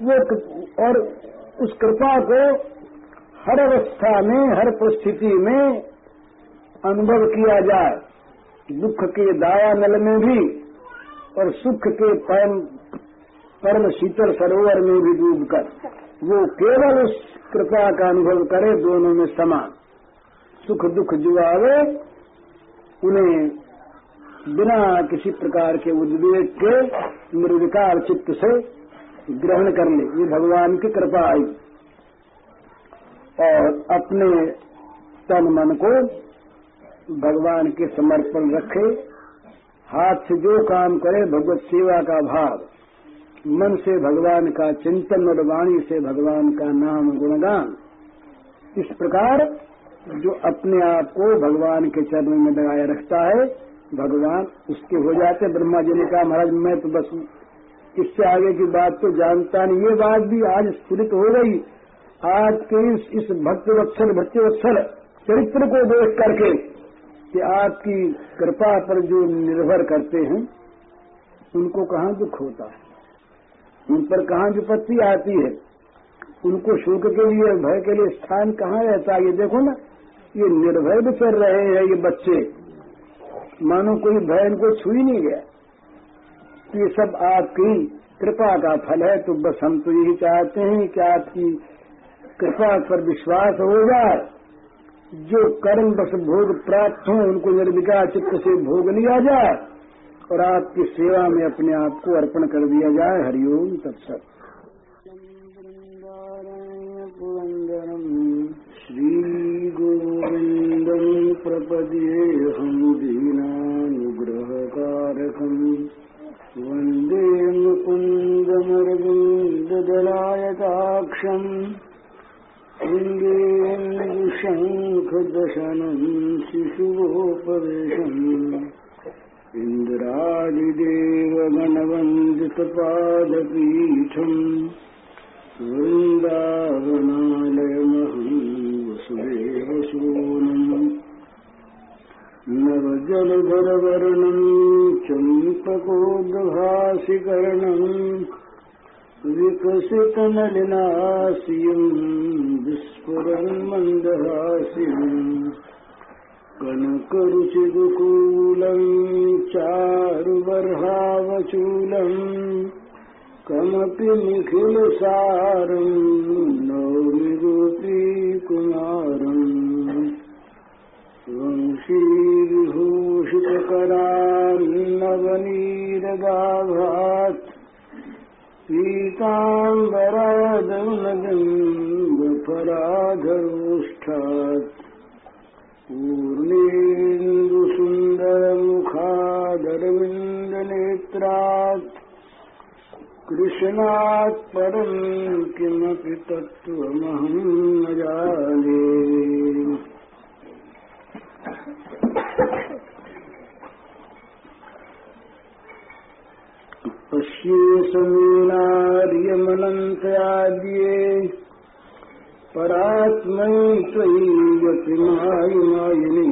वो और उस कृपा को हर अवस्था में, हर परिस्थिति में अनुभव किया जाए। दुख के दाया नल में भी और सुख के परम परम शीतल सरोवर में भी डूबकर वो केवल उस कृपा का अनुभव करे, दोनों में समान। सुख दुख जुआवे उन्हें बिना किसी प्रकार के उद्वेग के निर्विकार चित्त से ग्रहण कर ले, ये भगवान की कृपा आई। और अपने तन मन को भगवान के समर्पण रखे, हाथ से जो काम करे, भगवत सेवा का भाव मन से भगवान का चिंतन और वाणी से भगवान का नाम गुणगान। इस प्रकार जो अपने आप को भगवान के चरणों में लगाए रखता है, भगवान उसके हो जाते ब्रह्मा जी ने कहा, महाराज, मैं तो बस इससे आगे की बात तो जानता नहीं। ये बात भी आज स्फुरित हो गई। आज के इस, इस भक्त वत्सल भक्ति वत्सल चरित्र को देख करके कि आपकी कृपा पर जो निर्भर करते हैं उनको कहाँ दुख होता है? उन पर कहाँ विपत्ति आती है? उनको शुल्क के लिए भय के लिए स्थान कहाँ रहता है? ये देखो ना ये निर्भय भी चल रहे हैं ये बच्चे। मानो कोई भय इनको छू ही नहीं गया। ये सब आपकी कृपा का फल है तो बस हम तो यही चाहते हैं कि आपकी कृपा पर विश्वास हो जाए। जो कर्म बस भोग प्राप्त हो, उनको निर्विकार चित्त से भोग लिया जाए और आपकी सेवा में अपने आप को अर्पण कर दिया जाए। हरिओम तत्सत। श्री गोविंदम प्रपदे हम दीनानुग्रहकारकम वंदे मुकुन्दमरविन्ददलायताक्षम् शृङ्गेन्दुशङ्खदशनम् शिशुवोपवेशम् इन्द्रादिदेवगणवन्दितपादपीठम् वृन्दावनालयमहम् वसुदेवसूनम् नवजलधरवर्णम् चम्पकोद्भासिकर्णम् विकसितनलिनास्यम् विस्फुरन्मन्दहास्यम् कनकरुचिदुकूलम् चारुबर्हावचूलम् कमपि निखिलसारम् वंशीविभूषितकरान्नवनीरगाभात् पीताम्बरादनगम्बफराधरोष्ठात् पूर्णेन्दुसुन्दरमुखादरविन्दनेत्रात् कृष्णात् परम् किमपि तत्त्वमहम् न जाने। पश्ये समीनार्यमनन्तयाद्ये परात्मै त्वयि यतिमायिमायिनी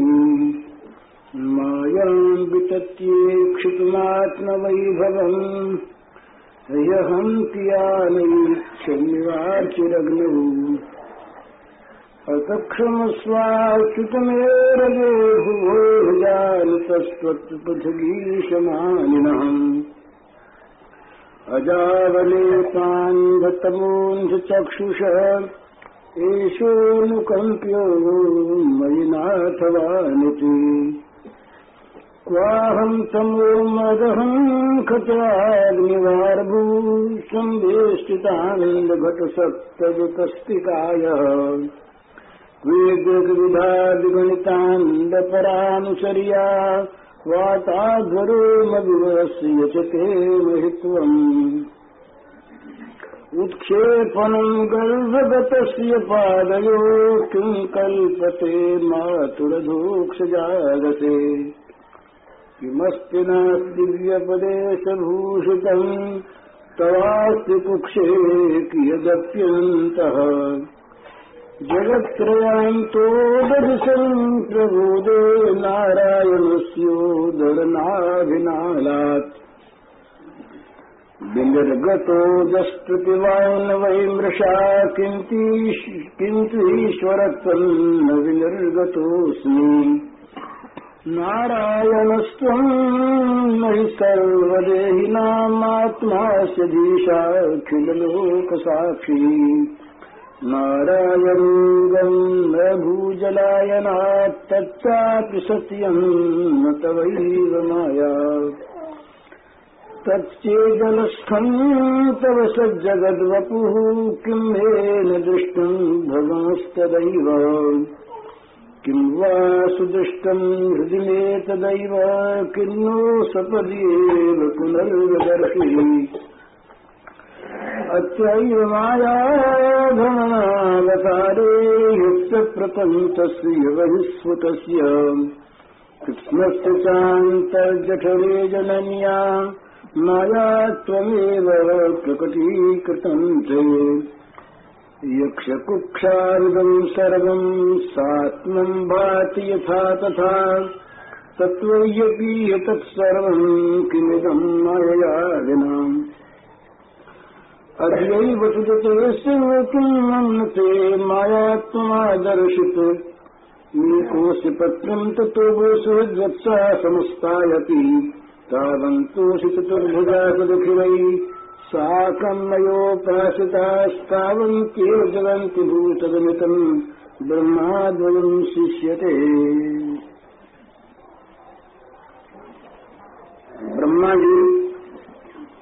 मायाम् वितत्येक्षितुमात्मवैभवम् ह्यहम् कियानैक्षमिवाचिरग्नौ अतक्षमस्वाच्युतमेरगे भुवोर्जानितस्त्वत्पृथगीशमानिनः अजावलेतान्धतमोऽन्धचक्षुष एषोऽनुकम्प्यो मयि नाथवानिति क्वाहम् तमोमदहम् खचाग्निवार्भूसंवेष्टितानन्दघटसप्तजुतस्तिकायः वेदविधादिगणितान्दपरानुचर्या वाताध्वरो मधुरस्य च ते महित्वम् उत्क्षेपणम् गर्भगतस्य पादयो किम् कल्पते मातुरधोक्षजागसे किमस्ति नास्ति दिव्यपदेशभूषितम् तवास्ति कुक्षे कियदप्यन्तः? जगत्त्रयान्तो दधिशम् प्रबोधे नारायणस्योदरनाभिनालात्। विनिर्गतो जस्पृतिवान् वै मृषा किन्तु ईश्वरत्वन्न विनिर्गतोऽस्मि। नारायणस्त्वम् मयि सर्वदेहिनामात्मास्य धीशाखिललोकसाक्षी नारायणीगम् न भूजलायनात्तच्चापि सत्यम् न तवैव माया। तच्चेदलस्थम् तव सज्जगद्वपुः किम् मेन दृष्टम् भगंस्तदैव किम् वा सुदृष्टम् हृदि मे तदैव किन्नो सपद्येव पुनर्वदर्शि। अत्रैव मायाभ्रमणावतारे युक्तप्रपञ्चस्य बहिस्फुटस्य कृष्णस्य चान्तर्जठरे जनन्या माया त्वमेव प्रकटीकृतम् च यक्षकुक्षारिदम् सर्वम् भाति यथा तथा, तत्त्वय्यपि तत्सर्वम् किमिदम् मायया अद्यैव तुदते किम् मन्यते माया त्वमादर्शित नीकोऽसि पत्रम् ततो गोसुहृद्वत्सा समुस्तायति तावन्तोऽसि चतुर्भुजा सदुखिलै साकम् मयोपासितास्तावन्त्येव जगन्ति भूतगमितम् ब्रह्माद्वयम् शिष्यते। ब्रह्मा जी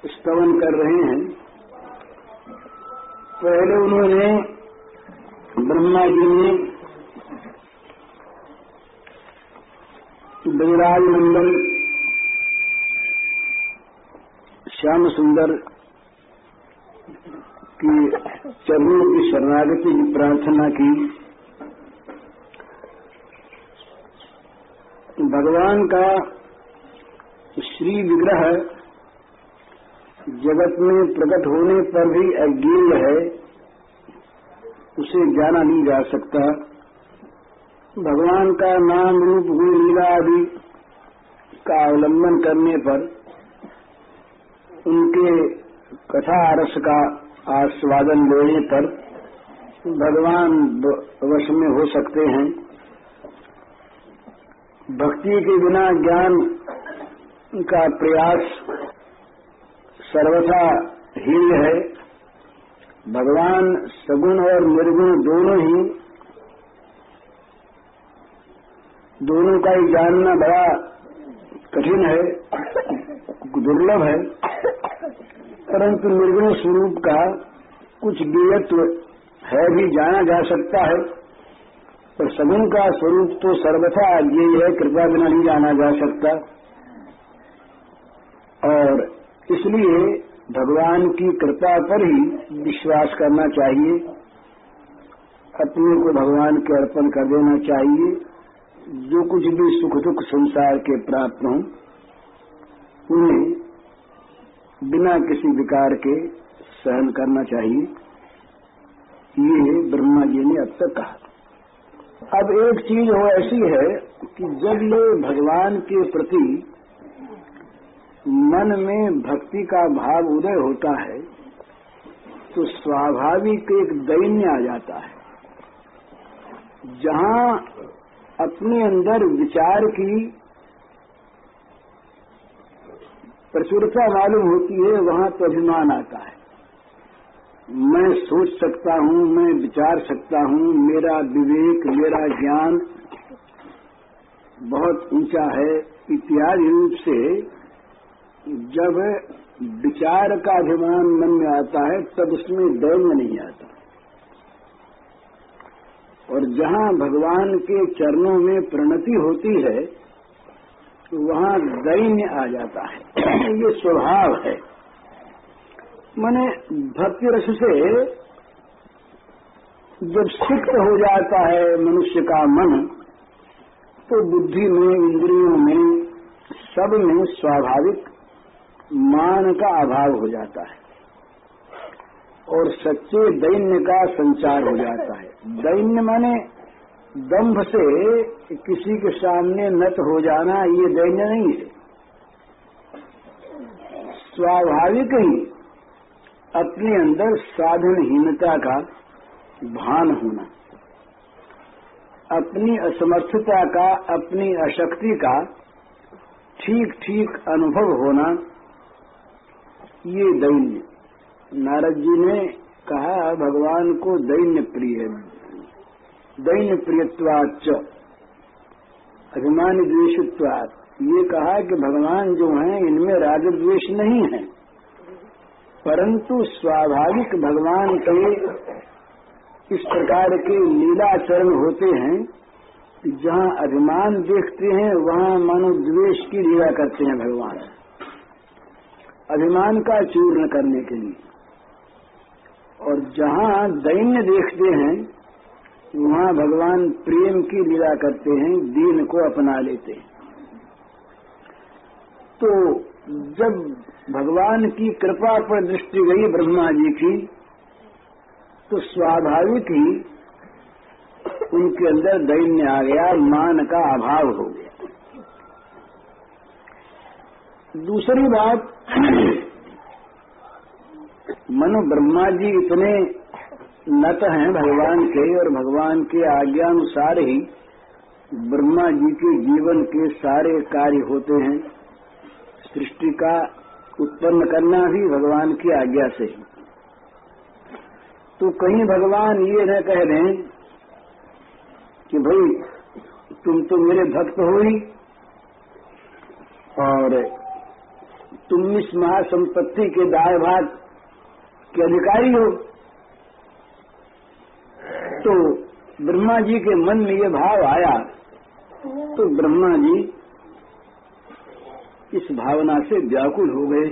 स्तवन कर रहे हैं। पहले उन्होंने ब्रह्मा जी ने बजराज मंडल श्याम सुंदर की चरणों की शरणागति की प्रार्थना की। भगवान का श्री विग्रह जगत में प्रकट होने पर भी अज्ञेय है, उसे जाना नहीं जा सकता। भगवान का नाम रूप गुण लीला आदि का अवलंबन करने पर उनके कथा रस का आस्वादन लेने पर भगवान वश में हो सकते हैं। भक्ति के बिना ज्ञान का प्रयास सर्वथा हीन है। भगवान सगुण और निर्गुण दोनों ही, दोनों का ही जानना बड़ा कठिन है, दुर्लभ है। परंतु निर्गुण स्वरूप का कुछ गेयत्व है भी, जाना जा सकता है। पर सगुण का स्वरूप तो सर्वथा अज्ञेय है, कृपा बिना नहीं जाना जा सकता। और इसलिए भगवान की कृपा पर ही विश्वास करना चाहिए। अपने को भगवान के अर्पण कर देना चाहिए। जो कुछ भी सुख दुख संसार के प्राप्त हों, उन्हें बिना किसी विकार के सहन करना चाहिए। ये ब्रह्मा जी ने अब तक कहा। अब एक चीज़ वो ऐसी है कि जब लोग भगवान के प्रति मन में भक्ति का भाव उदय होता है तो स्वाभाविक एक दैन्य आ जाता है। जहाँ अपने अंदर विचार की प्रचुरता मालूम होती है, वहाँ तो अभिमान आता है। मैं सोच सकता हूँ, मैं विचार सकता हूँ, मेरा विवेक, मेरा ज्ञान बहुत ऊँचा है। इत्यादि रूप से जब विचार का अभिमान मन में आता है, तब उसमें दैन्य नहीं आता। और जहाँ भगवान के चरणों में प्रणति होती है वहाँ दैन्य आ जाता है। ये स्वभाव है। मैंने भक्ति रस से जब सिक्त हो जाता है मनुष्य का मन तो बुद्धि में, इंद्रियों में सब में स्वाभाविक मान का अभाव हो जाता है और सच्चे दैन्य का संचार हो जाता है। दैन्य माने दंभ से किसी के सामने नत हो जाना, ये दैन्य नहीं है। स्वाभाविक ही अपने अंदर साधनहीनता का भान होना, अपनी असमर्थता का, अपनी अशक्ति का ठीक ठीक अनुभव होना ये दैन्य। नारद जी ने कहा, भगवान को दैन्य प्रिय दैन्य प्रियवाच अभिमान द्वेषत्वात। ये कहा कि भगवान जो हैं, इनमें राग द्वेष नहीं है। परंतु स्वाभाविक भगवान के इस प्रकार के लीलाचरण होते हैं, जहाँ अभिमान देखते हैं, वहाँ मानो द्वेष की लीला करते हैं भगवान। अभिमान का चूर्ण करने के लिए। और जहाँ दैन्य देखते हैं, वहाँ भगवान प्रेम की लीला करते हैं, दीन को अपना लेते हैं। तो जब भगवान की कृपा पर दृष्टि गई ब्रह्मा जी की तो स्वाभाविक ही उनके अंदर दैन्य आ गया, मान का अभाव हो गया। दूसरी बात, मनो ब्रह्मा जी इतने नत हैं भगवान के और भगवान के आज्ञानुसार ही ब्रह्मा जी के जीवन के सारे कार्य होते हैं। सृष्टि का उत्पन्न करना भी भगवान की आज्ञा से ही। तो कहीं भगवान ये न कह दें कि भाई, तुम तो मेरे भक्त हो ही। और तुम इस महासंपत्ति के दाय भाग के अधिकारी हो। तो ब्रह्मा जी के मन में ये भाव आया। तो ब्रह्मा जी इस भावना से व्याकुल हो गए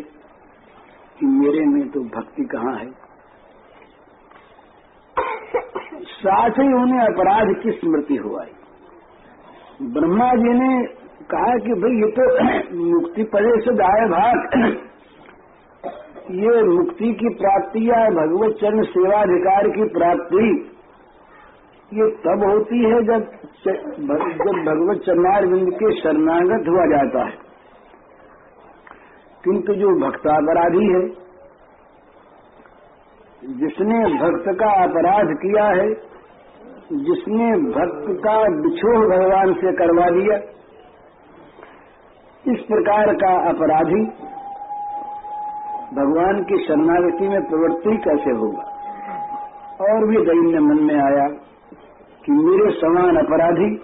कि मेरे में तो भक्ति कहाँ है। साथ ही उन्हें अपराध की स्मृति हो आई। ब्रह्मा जी ने कहा कि भाई, ये तो मुक्ति पदे से दाय भाग। ये मुक्ति की प्राप्ति या भगवत चरण सेवाधिकार की प्राप्ति, ये तब होती है जब जब भगवत चरणार बिंद के शरणागत हुआ जाता है। किंतु जो भक्तापराधी है, जिसने भक्त का अपराध किया है, जिसने भक्त का बिछोह भगवान से करवा दिया इस प्रकार का अपराधी भगवान की शरणागति में प्रवृत्ति कैसे होगा? और भी दैन्य मन में आया कि मेरे समान अपराधी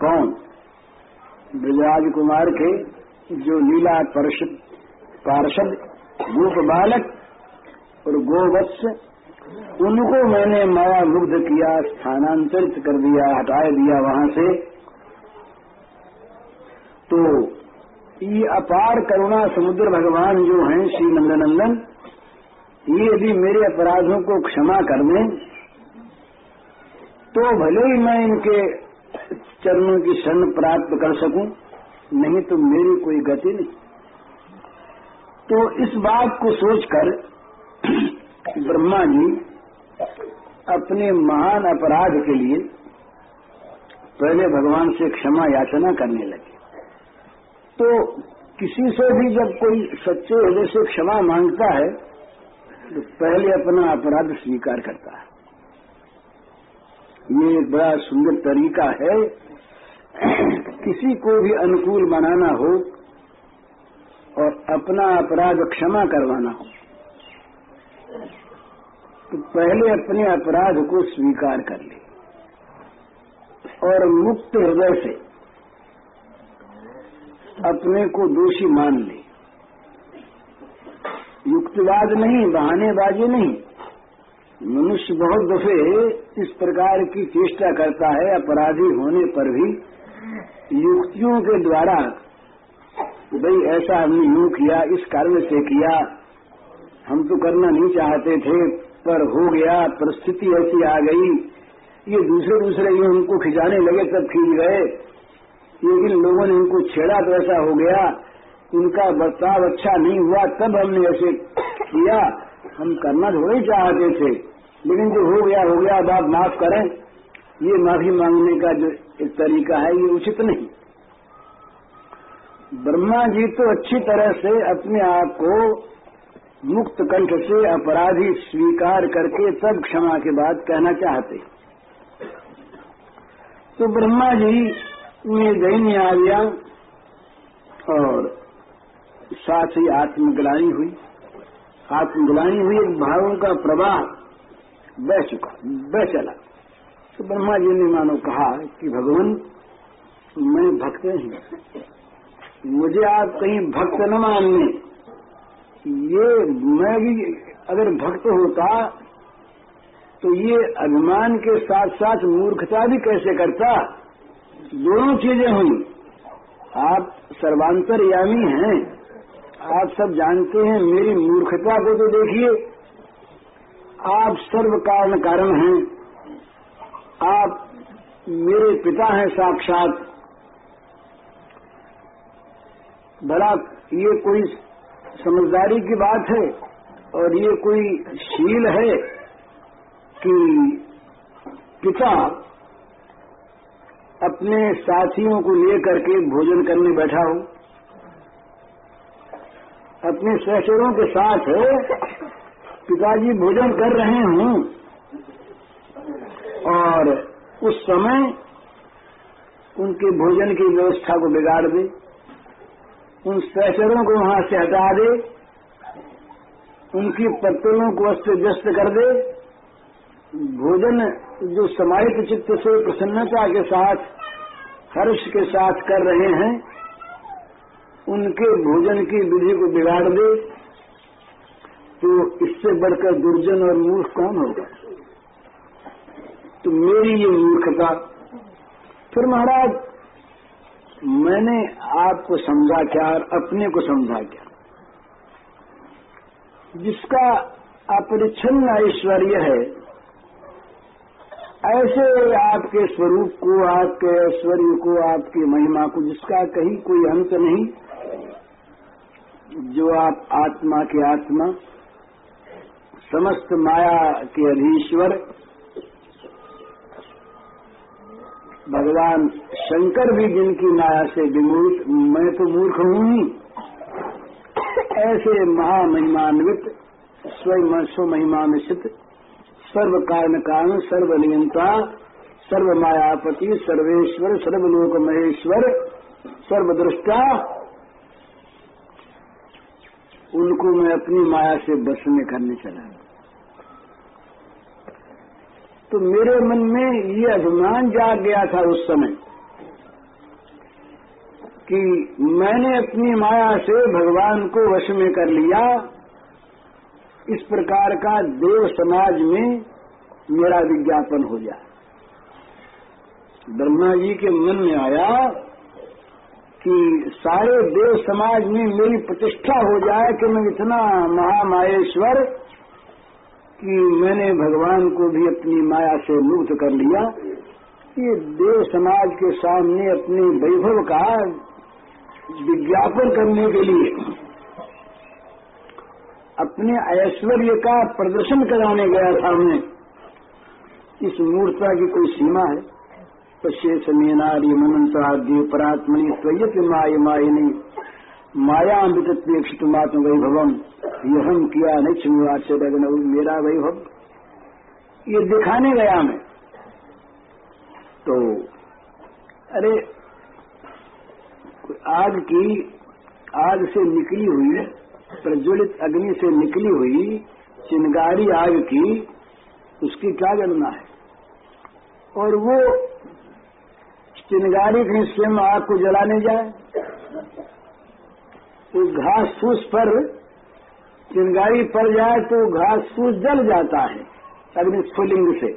कौन? ब्रजराज कुमार के जो लीला पार्षद पार्षद गोप बालक और गोवत्स, उनको मैंने माया मुग्ध किया, स्थानांतरित कर दिया हटा दिया वहाँ से। तो ये अपार करुणा समुद्र भगवान जो हैं, श्री नंदनंदन, ये यदि मेरे अपराधों को क्षमा कर दें। तो भले ही मैं इनके चरणों की शरण प्राप्त कर सकूँ, नहीं तो मेरी कोई गति नहीं। तो इस बात को सोचकर ब्रह्मा जी अपने महान अपराध के लिए पहले भगवान से क्षमा याचना करने लगे। तो किसी से भी जब कोई सच्चे हृदय से क्षमा माँगता है तो पहले अपना अपराध स्वीकार करता है। ये एक बड़ा सुंदर तरीका है। किसी को भी अनुकूल बनाना हो और अपना अपराध क्षमा करवाना हो तो पहले अपने अपराध को स्वीकार कर ले और मुक्त हृदय से अपने को दोषी मान ले। युक्तिवाद नहीं, बहानेबाजी नहीं। मनुष्य बहुत दफे इस प्रकार की चेष्टा करता है, अपराधी होने पर भी। युक्तियों के द्वारा भाई ऐसा हमने यूँ किया, इस कारण से किया, हम तो करना नहीं चाहते थे, पर हो गया, परिस्थिति ऐसी आ गई। ये दूसरे दूसरे ये उनको खिंचाने लगे, तब खींच गए। लेकिन लोगों ने उनको छेड़ा तो ऐसा हो गया, उनका बर्ताव अच्छा नहीं हुआ, तब हमने ऐसे किया। हम करना थोड़े चाहते थे, लेकिन जो हो गया हो गया, अब आप माफ़ करें। ये माफ़ी मांगने का जो एक तरीका है, ये उचित नहीं। ब्रह्मा जी तो अच्छी तरह से अपने आप को मुक्त कंठ से अपराधी स्वीकार करके तब क्षमा के बाद कहना चाहते। तो ब्रह्मा जी में दैन्य आ गया और साथ ही आत्मग्लानी हुई। आत्मग्लानी हुई, एक भावों का प्रवाह बह चुका, बह चला। तो ब्रह्मा जी ने मानो कहा कि, भगवान, मैं भक्त नहीं मुझे आप कहीं भक्त न मानने। ये मैं भी अगर भक्त होता तो ये अभिमान के साथ साथ मूर्खता भी कैसे करता? दोनों चीज़ें हुई। आप सर्वांतरयामी हैं, आप सब जानते हैं, मेरी मूर्खता को तो देखिए। आप सर्व कारण कारण हैं। आप मेरे पिता हैं साक्षात। भला, ये कोई समझदारी की बात है और ये कोई शील है कि पिता अपने साथियों को लेकर के भोजन करने बैठा हूँ। अपने सहचरों के साथ पिताजी भोजन कर रहे हूँ। और उस समय उनके भोजन की व्यवस्था को बिगाड़ दे, उन सहचरों को वहाँ से हटा दे, उनकी पत्तलों को अस्त व्यस्त कर दे, भोजन जो समाहित चित्त से प्रसन्नता के साथ, हर्ष के साथ कर रहे हैं, उनके भोजन की विधि को बिगाड़ दे तो इससे बढ़कर दुर्जन और मूर्ख कौन होगा? तो मेरी ये मूर्खता। फिर महाराज, मैंने आपको समझा क्या और अपने को समझा क्या? जिसका अपरिच्छिन्न ऐश्वर्य है ऐसे आपके स्वरूप को, आपके ऐश्वर्य को, आपकी महिमा को, जिसका कहीं कोई अंत नहीं, जो आप आत्मा के आत्मा, समस्त माया के अधीश्वर, भगवान शंकर भी जिनकी माया से विमूर्त, मैं तो मूर्ख हूँ ही। ऐसे महामहिमान्वित, स्वयं स्व महिमा में स्थित सर्व कारण कारण सर्व नियंता सर्व मायापति सर्वेश्वर सर्वलोक महेश्वर सर्वदृष्टा। उनको मैं अपनी माया से बस में करने चला तो मेरे मन में ये अभिमान जाग गया था उस समय कि मैंने अपनी माया से भगवान को वश में कर लिया। इस प्रकार का देव समाज में मेरा विज्ञापन हो जाए ब्रह्मा जी के मन में आया कि सारे देव समाज में मेरी प्रतिष्ठा हो जाए कि मैं इतना महामायेश्वर कि मैंने भगवान को भी अपनी माया से मुक्त कर लिया। ये देव समाज के सामने अपने वैभव का विज्ञापन करने के लिए अपने ऐश्वर्य का प्रदर्शन कराने गया था मैं इस मूर्ता की कोई सीमा है? पश्चेष मीनारी मनंतराद्य परात्मनि स्वयत माय मायनी। माया अमृतपेक्षित मात्म वैभवम। यह हम किया नहीं छिमुआश्चर्य मेरा वैभव। ये दिखाने गया मैं। तो अरे, आग की, आग से निकली हुई प्रज्वलित अग्नि से निकली हुई चिंगारी आग की, उसकी क्या गणना है? और वो चिंगारी कहीं स्वयं आग को जलाने जाए? तो घास फूस पर चिंगारी पड़ जाए तो घास फूस जल जाता है अग्निस्फुलिंग से।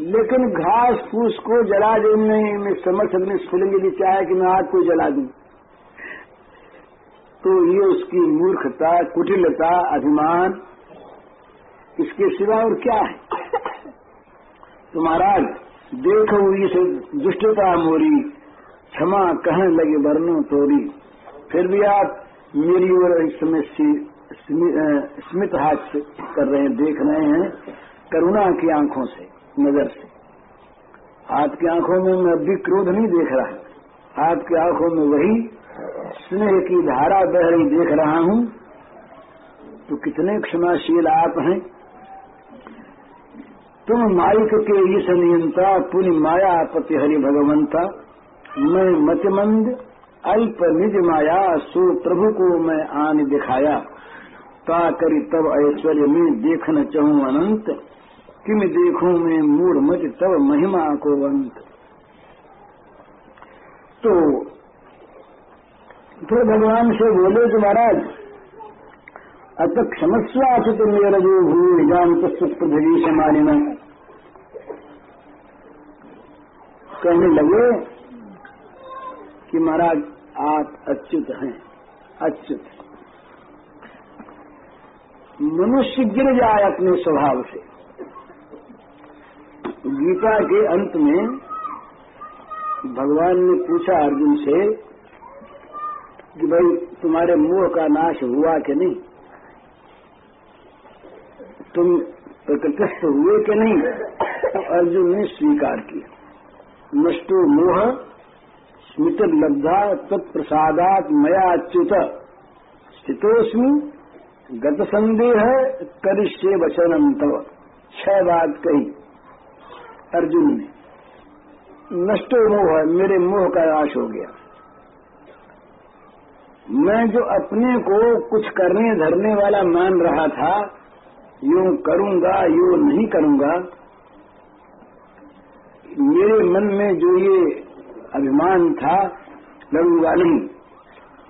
लेकिन घास फूस को जला देने में समर्थ अग्निस्फुलिंग भी चाहे कि मैं आग को जला दूँ। तो ये उसकी मूर्खता, कुटिलता, अभिमान, इसके सिवा और क्या है? तो महाराज, देखो इसे दुष्टता मोरी, क्षमा कहने लगे वर्णों तोरी। फिर भी आप मेरी ओर इस समय स्मित हाथ से कर रहे हैं, देख रहे हैं, करुणा की आँखों से, नज़र से। आपकी आँखों में मैं अभी क्रोध नहीं देख रहा। आपकी आँखों में वही स्नेह की धारा बह रही देख रहा हूँ तो कितने क्षमाशील आप हैं। तुम माइक के इस नियंता पुनि माया पति हरि भगवंता, मैं मतमंद, अल्प निज माया, सो प्रभु को मैं आन दिखाया। ता करी तब ऐश्वर्य में देखना चाहूँ अनंत, किम देखूँ मैं मूड मत तब महिमा को अंत। तो फिर भगवान से बोले कि महाराज, अत क्षमस्या चित मेरा जो भूमि जान पृथ्वी से मानिना कहने लगे कि महाराज, आप अच्युत हैं, अच्युत। मनुष्य गिर जाए अपने स्वभाव से। गीता के अंत में भगवान ने पूछा अर्जुन से कि भाई तुम्हारे मोह का नाश हुआ कि नहीं? तुम प्रकृतिस्थ हुए कि नहीं? तो अर्जुन ने स्वीकार किया। नष्टो मोह स्मित लब्धा तत्प्रसादात मया अच्युत स्थितोस्मी गत संदेह करिष्य वचन तव। छह बात कही। अर्जुन ने, नष्टो मोह, मेरे मोह का नाश हो गया। मैं जो अपने को कुछ करने धरने वाला मान रहा था, यूँ करूँगा, यूँ नहीं करूँगा। मेरे मन में जो ये अभिमान था लड़ूँगा नहीं,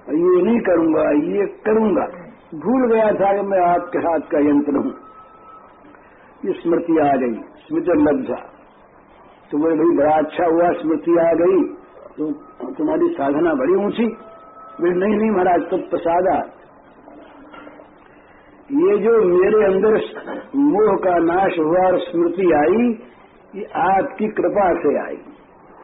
ये नहीं करूँगा, ये करूँगा। भूल गया था कि मैं आपके हाथ का यंत्र हूँ। ये स्मृति आ गई, स्मृति लब्धा तो बोले, भाई, बड़ा अच्छा हुआ, स्मृति आ गई। तो तुम्हारी साधना बड़ी ऊँची बोले नहीं नहीं महाराज तब प्रसादा ये जो मेरे अंदर मोह का नाश हुआ और स्मृति आई, ये आपकी कृपा से आई।